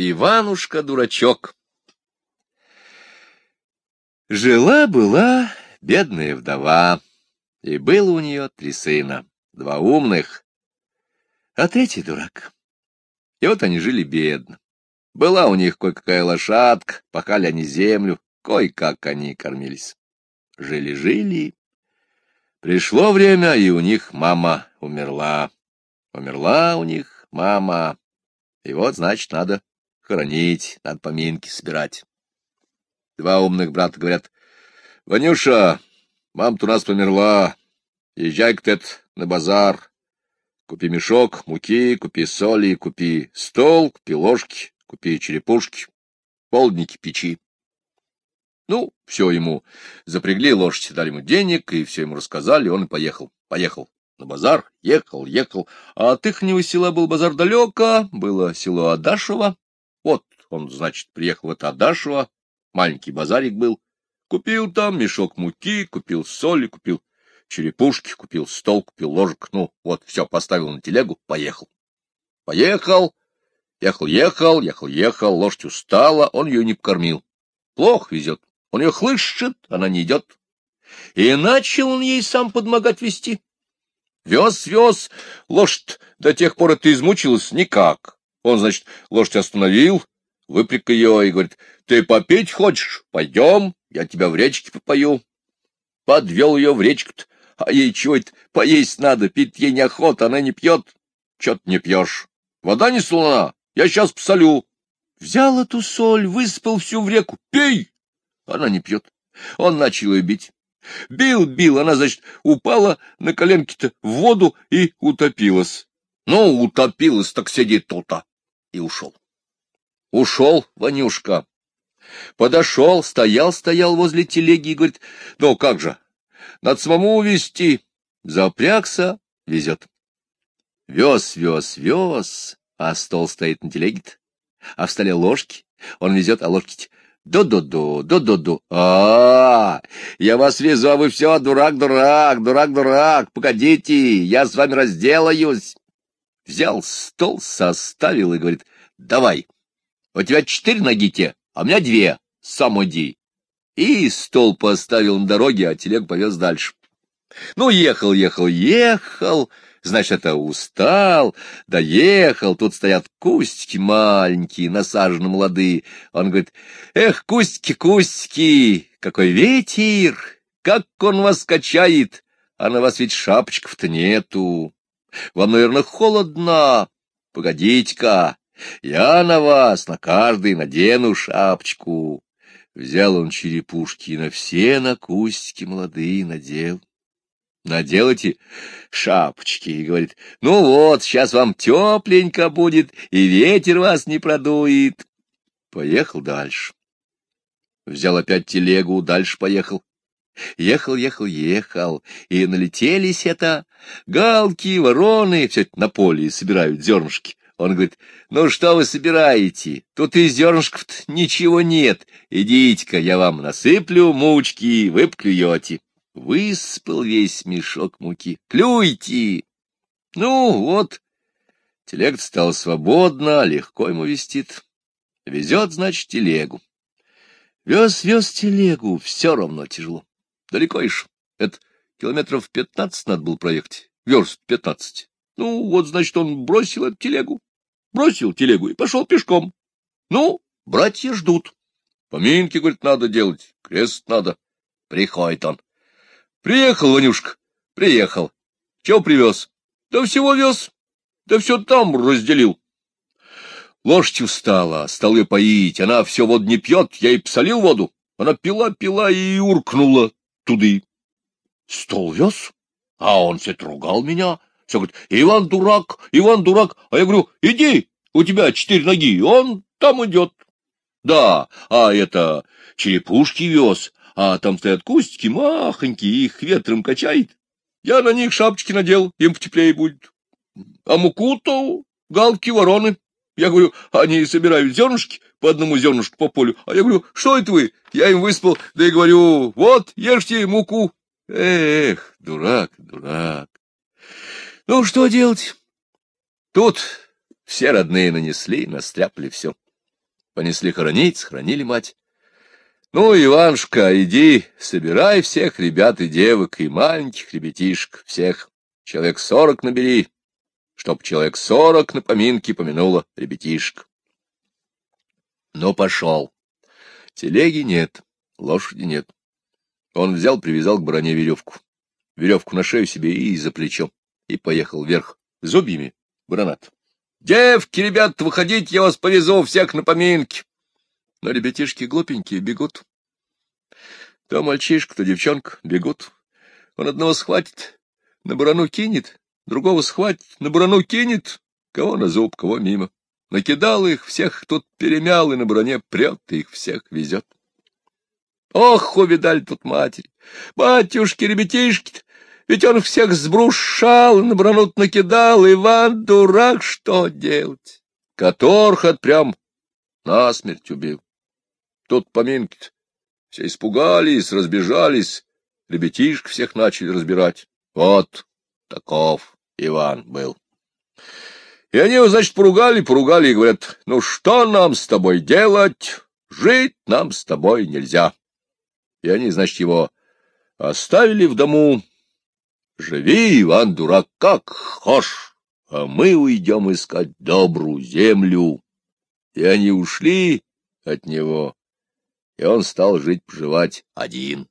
Иванушка-дурачок. Жила-была бедная вдова, и было у нее три сына, два умных, а третий дурак. И вот они жили бедно. Была у них кое-какая лошадка, пахали они землю, кое-как они кормились. Жили-жили. Пришло время, и у них мама умерла. Умерла у них мама. И вот, значит, надо хоронить, надо поминки собирать. Два умных брата говорят, — Ванюша, мама-то у нас померла, езжай-ка ты на базар, купи мешок муки, купи соли, купи стол, купи ложки, купи черепушки, полдники печи. Ну, все ему запрягли лошадь, дали ему денег, и все ему рассказали, он и поехал. Поехал на базар, ехал, ехал, а от ихнего села был базар далеко, было село Адашево, он, значит, приехал в это Адашево, маленький базарик был, купил там мешок муки, купил соли, купил черепушки, купил стол, купил ложек, ну, вот, все, поставил на телегу, поехал. Поехал, ехал, ехал, ехал, ехал, лошадь устала, он ее не покормил. Плохо везет, он ее хлыщет, она не идет. И начал он ей сам подмогать вести. Вез, вез, лошадь до тех пор это измучилась никак. Он, значит, лошадь остановил, выпряг ее и говорит, ты попить хочешь? Пойдем, я тебя в речке попою. Подвел ее в речку-то, а ей чего это поесть надо, пить ей неохота, она не пьет. Че ты не пьешь? Вода не солона, я сейчас посолю. Взял эту соль, выспал всю в реку, пей. Она не пьет. Он начал ее бить. Бил, бил, она, значит, упала на коленки-то в воду и утопилась. Ну, утопилась, так сидит тут-то и ушел. Ушел Ванюшка. Подошел, стоял-стоял возле телеги и говорит, ну как же, надо самому увезти. Запрягся, везет. Вез, вез, вез, а стол стоит на телеге -то. а в столе ложки. Он везет, а ложки до-до-до, до-до-до. А, -а, а Я вас везу, а вы все, дурак, дурак, дурак, дурак. Погодите, я с вами разделаюсь. Взял стол, составил и говорит, давай, у тебя четыре ноги те, а у меня две, сам иди. И стол поставил на дороге, а телег повез дальше. Ну, ехал, ехал, ехал, значит, это устал, доехал, тут стоят кустики маленькие, насажены молодые. Он говорит, эх, кустики, кустики, какой ветер, как он вас качает, а на вас ведь шапочков-то нету. Вам, наверное, холодно. Погодите-ка, я на вас, на каждый надену шапочку. Взял он черепушки и на все на кустики молодые надел. Надел эти шапочки и говорит, ну вот, сейчас вам тепленько будет, и ветер вас не продует. Поехал дальше. Взял опять телегу, дальше поехал. Ехал, ехал, ехал, и налетелись это галки, вороны, все на поле собирают зернышки. Он говорит, ну что вы собираете? Тут и зернышков ничего нет. Идите-ка, я вам насыплю мучки, вы поклюете. Выспал весь мешок муки. Клюйте! Ну, вот. Телега стал свободно, легко ему вестит. Везет, значит, телегу. Вез, вез телегу, все равно тяжело. Далеко ишь. Это километров пятнадцать надо было проехать. Верст пятнадцать. Ну, вот, значит, он бросил эту телегу бросил телегу и пошел пешком. Ну, братья ждут. Поминки, говорит, надо делать, крест надо. Приходит он. Приехал, Ванюшка, приехал. Чего привез? Да всего вез. Да все там разделил. Лошадь устала, стал ее поить. Она все воду не пьет, я ей посолил воду. Она пила, пила и уркнула туды. Стол вез, а он все ругал меня. Все говорит, Иван дурак, Иван дурак. А я говорю, иди, у тебя четыре ноги, он там идет. Да, а это черепушки вез, а там стоят кустики махонькие, их ветром качает. Я на них шапочки надел, им потеплее будет. А муку-то галки вороны. Я говорю, они собирают зернышки, по одному зернышку по полю. А я говорю, что это вы? Я им выспал, да и говорю, вот, ешьте муку. Эх, дурак, дурак. Ну, что делать? Тут все родные нанесли, настряпали все. Понесли хоронить, схоронили мать. Ну, Иванушка, иди, собирай всех ребят и девок, и маленьких ребятишек, всех. Человек сорок набери, чтоб человек сорок на поминки помянуло ребятишек. Но пошел. Телеги нет, лошади нет. Он взял, привязал к броне веревку. Веревку на шею себе и за плечо. И поехал вверх, зубьями, гранат. Девки, ребят, выходите, я вас повезу всех на поминки. Но ребятишки глупенькие бегут. То мальчишка, то девчонка бегут. Он одного схватит, на барану кинет, другого схватит, на барану кинет, кого на зуб, кого мимо. Накидал их, всех тут перемял, и на броне прет, и их всех везет. Ох, увидали тут матери! Батюшки, ребятишки ведь он всех сбрушал, на бронут накидал, Иван, дурак, что делать? Которхот прям насмерть убил. Тут поминки -то. все испугались, разбежались, ребятишек всех начали разбирать. Вот таков Иван был. И они его, значит, поругали, поругали и говорят, ну что нам с тобой делать? Жить нам с тобой нельзя. И они, значит, его оставили в дому, Живи, Иван, дурак, как хошь, а мы уйдем искать добрую землю. И они ушли от него, и он стал жить-поживать один.